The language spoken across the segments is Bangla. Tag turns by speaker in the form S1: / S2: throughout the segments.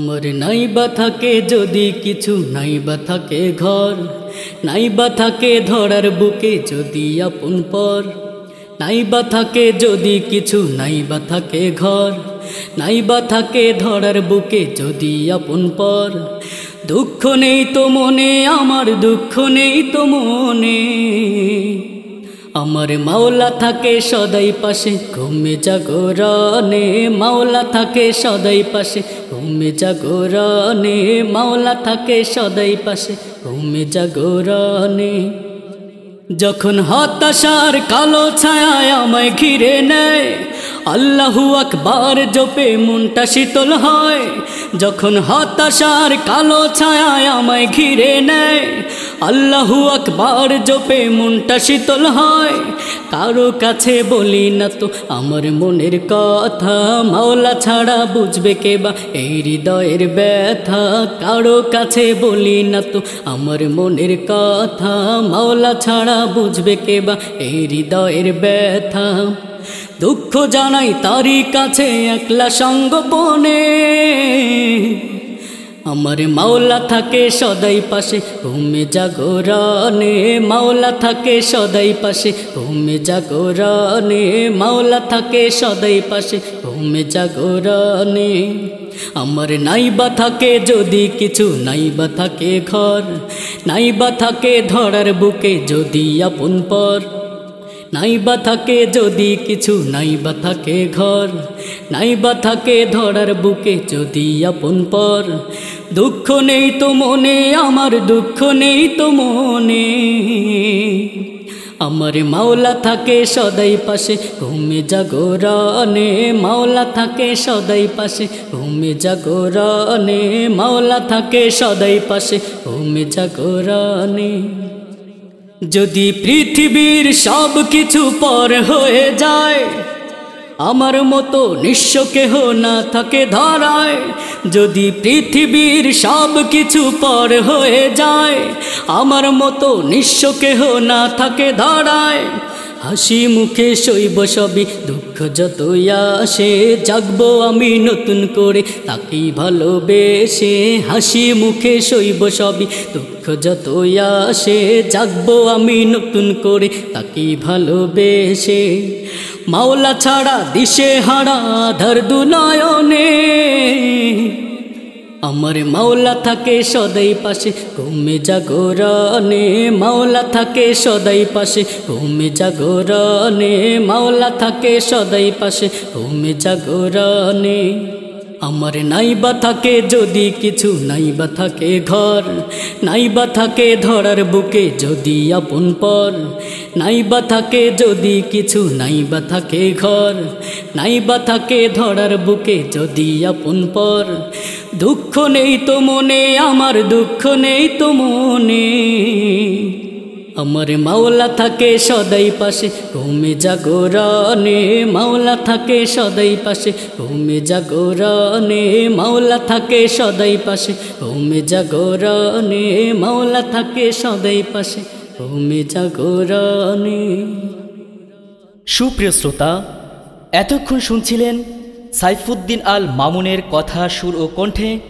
S1: আমার নাই বা থাকে যদি কিছু নাই বা থাকে ঘর নাই বা থাকে ধরার বুকে যদি আপন পর নাই বা থাকে যদি কিছু নাই বা থাকে ঘর নাই বা থাকে ধরার বুকে যদি আপন পর। দুঃখ নেই তো মনে, আমার দুঃখ নেই তো মনে। আমার মাওলা থাকে সদাই পাশে, ঘুমে জাগরণে মাওলা থাকে সদাই পাশে, ঘুমে জাগরণে মাওলা থাকে সদাই পাশে, ঘুমে জাগরণে যখন হতাশার কালো ছায় আমায় ঘিরে নেয়, আল্লাহু আকবার জপে মনটা শীতল হয়। যখন হতাশার কালো ছায় আমায় ঘিরে নেয় আল্লাহু আকবার জপে মনটা শীতল হয়। কারও কাছে বলি না তো, আমার মনের কথা। মাওলা ছাড়া বুঝবে কে বা এই হৃদয়ের ব্যথা? কারও কাছে বলি না তো, আমার মনের কথা। মাওলা ছাড়া বুঝবে কে বা এই হৃদয়ের ব্যথা? দুঃখ জানাই তারই কাছে একলা সঙ্গপনে। আমার মাওলা থাকে সদাই পাশে, ঘুমে জাগরণে মাওলা থাকে সদাই পাশে, ঘুমে জাগরণে মাওলা থাকে সদাই পাশে, ঘুমে জাগরণে আমার নাইবা থাকে যদি কিছু, নাইবা থাকে ঘর। নাইবা থাকে ধরার বুকে যদি আপন পর। নাইবা থাকে যদি কিছু, নাইবা থাকে ঘর, নাইবা থাকে ধরার বুকে যদি আপন পর। দুঃখ নেই তো মনে, আমার দুঃখ নেই তো মনে। আমার মাওলা থাকে সদাই পাশে, ঘুমে জাগরণে মাওলা থাকে সদাই পাশে, ঘুমে জাগরণে মাওলা থাকে সদাই পাশে, ঘুমে জাগরণে যদি পৃথিবীর সব কিছু পর হয়ে যায়, আমার মতো নিঃস্ব কেহ না থাকে ধরায়। যদি পৃথিবীর সব কিছু পর হয়ে যায়, আমার মতো নিঃস্ব কেহ না থাকে ধরায়। হাসি মুখে শৈব সবই, দুঃখ যতই আসে, জাগবো আমি নতুন করে। তাকেই ভালোবেসে হাসি মুখে শৈব সবই, দুঃখ যতই আসে, জাগবো আমি নতুন করে। তাকেই ভালোবেসে মাওলা ছাড়া দিশে হারা ধর দুনয়নে আমার মাওলা থাকে সদাই পাশে, ঘুমে জাগরণে মাওলা থাকে সদাই পাশে, ঘুমে জাগরণে মাওলা থাকে সদাই পাশে, ঘুমে জাগরণে আমার নাইবা থাকে যদি কিছু, নাইবা থাকে ঘর। নাইবা থাকে ধরার বুকে যদি আপন পর। নাইবা থাকে যদি কিছু, নাইবা থাকে ঘর। নাইবা থাকে ধরার বুকে যদি আপন পর। দুঃখ নেই তো মনে, আমার দুঃখ নেই তো মনে। আমার মাওলা থাকে সদাই পাশে, ঘুমে জাগরণে মাওলা থাকে সদাই পাশে, ঘুমে জাগরণে মাওলা থাকে সদাই পাশে, ঘুমে জাগরণে মাওলা থাকে সদাই পাশে, ঘুমে জাগরণে
S2: সুপ্রিয় শ্রোতা, এতক্ষণ শুনছিলেন সাইফুদ্দিন আল মামুনের কথা সুর ও কণ্ঠে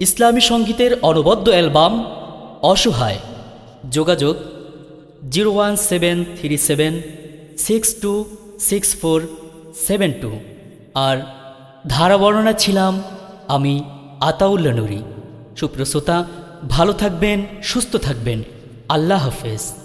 S2: ইসলামী সঙ্গীতের অনবদ্য অ্যালবাম অসহায়। যোগাযোগ zero one seven three seven, six two, six four, seven two আর ধারা বর্ণনা ছিলাম আমি আতাউল্লা নুরি। সুপ্রিয় শ্রোতা ভালো থাকবেন, সুস্থ থাকবেন। আল্লাহ হাফেজ।